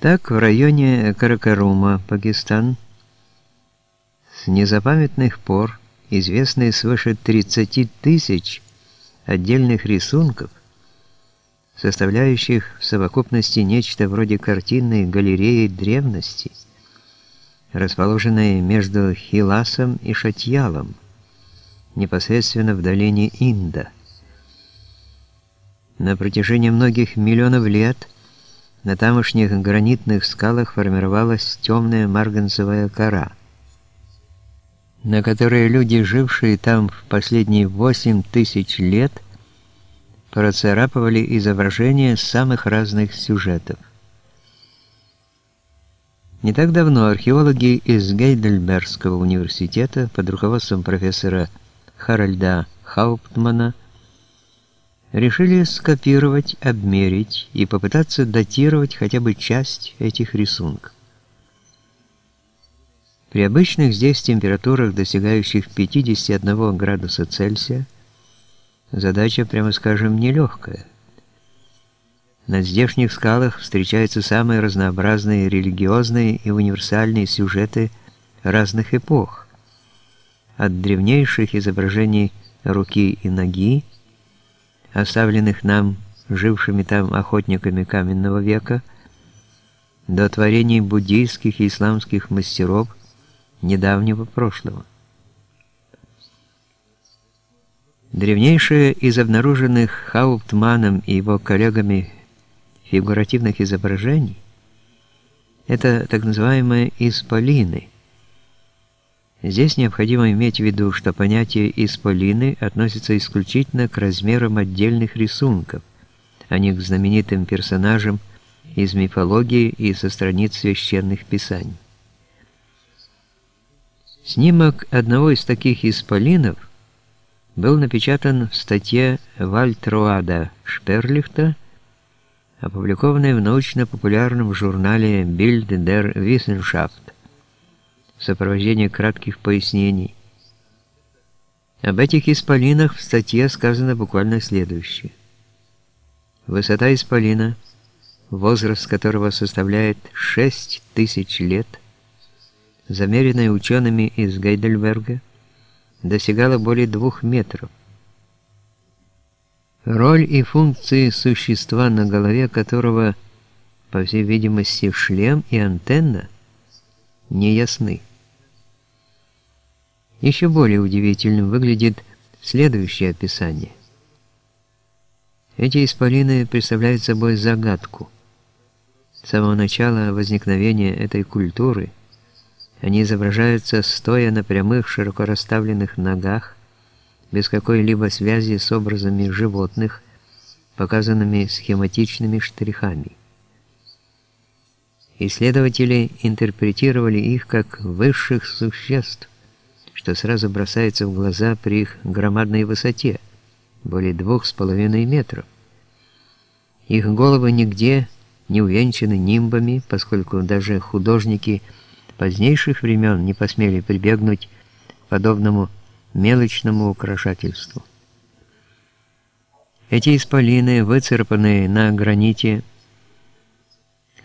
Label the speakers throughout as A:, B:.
A: Так, в районе Каракарума, Пакистан, с незапамятных пор известны свыше 30 тысяч отдельных рисунков, составляющих в совокупности нечто вроде картинной галереи древности, расположенной между Хиласом и Шатьялом, непосредственно в долине Инда. На протяжении многих миллионов лет на тамошних гранитных скалах формировалась темная марганцевая кора, на которой люди, жившие там в последние восемь тысяч лет, процарапывали изображения самых разных сюжетов. Не так давно археологи из Гейдельбергского университета под руководством профессора Харальда Хауптмана решили скопировать, обмерить и попытаться датировать хотя бы часть этих рисунков. При обычных здесь температурах, достигающих 51 градуса Цельсия, задача, прямо скажем, нелегкая. На здешних скалах встречаются самые разнообразные религиозные и универсальные сюжеты разных эпох, от древнейших изображений руки и ноги, оставленных нам жившими там охотниками каменного века, до творений буддийских и исламских мастеров недавнего прошлого. Древнейшее из обнаруженных Хауптманом и его коллегами фигуративных изображений – это так называемые исполины – Здесь необходимо иметь в виду, что понятие «исполины» относится исключительно к размерам отдельных рисунков, а не к знаменитым персонажам из мифологии и со страниц священных писаний. Снимок одного из таких исполинов был напечатан в статье Вальтруада Шперлихта, опубликованной в научно-популярном журнале Bild der Wissenschaft в сопровождении кратких пояснений. Об этих исполинах в статье сказано буквально следующее. Высота исполина, возраст которого составляет 6 тысяч лет, замеренная учеными из Гейдельберга, достигала более двух метров. Роль и функции существа, на голове которого, по всей видимости, шлем и антенна, не ясны. Еще более удивительным выглядит следующее описание. Эти исполины представляют собой загадку. С самого начала возникновения этой культуры они изображаются стоя на прямых, широко расставленных ногах, без какой-либо связи с образами животных, показанными схематичными штрихами. Исследователи интерпретировали их как высших существ, что сразу бросается в глаза при их громадной высоте, более двух с половиной метров. Их головы нигде не увенчаны нимбами, поскольку даже художники позднейших времен не посмели прибегнуть к подобному мелочному украшательству. Эти исполины, выцарапанные на граните,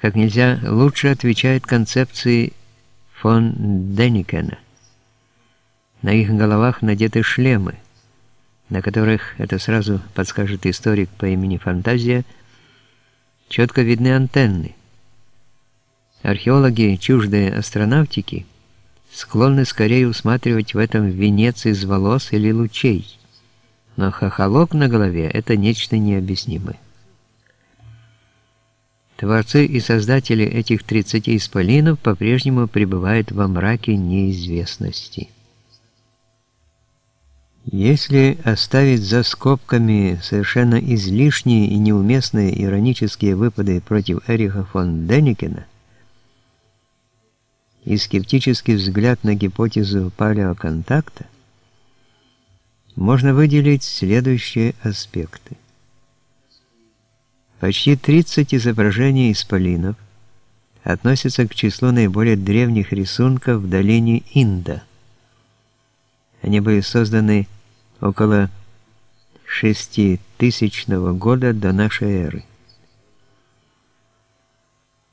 A: как нельзя лучше отвечают концепции фон Деникена. На их головах надеты шлемы, на которых, это сразу подскажет историк по имени Фантазия, четко видны антенны. Археологи, чуждые астронавтики, склонны скорее усматривать в этом венец из волос или лучей, но хохолок на голове – это нечто необъяснимое. Творцы и создатели этих 30 исполинов по-прежнему пребывают во мраке неизвестности. Если оставить за скобками совершенно излишние и неуместные иронические выпады против Эриха фон Деникена и скептический взгляд на гипотезу палеоконтакта, можно выделить следующие аспекты. Почти 30 изображений исполинов относятся к числу наиболее древних рисунков в долине Инда – они были созданы около 6000 года до нашей эры.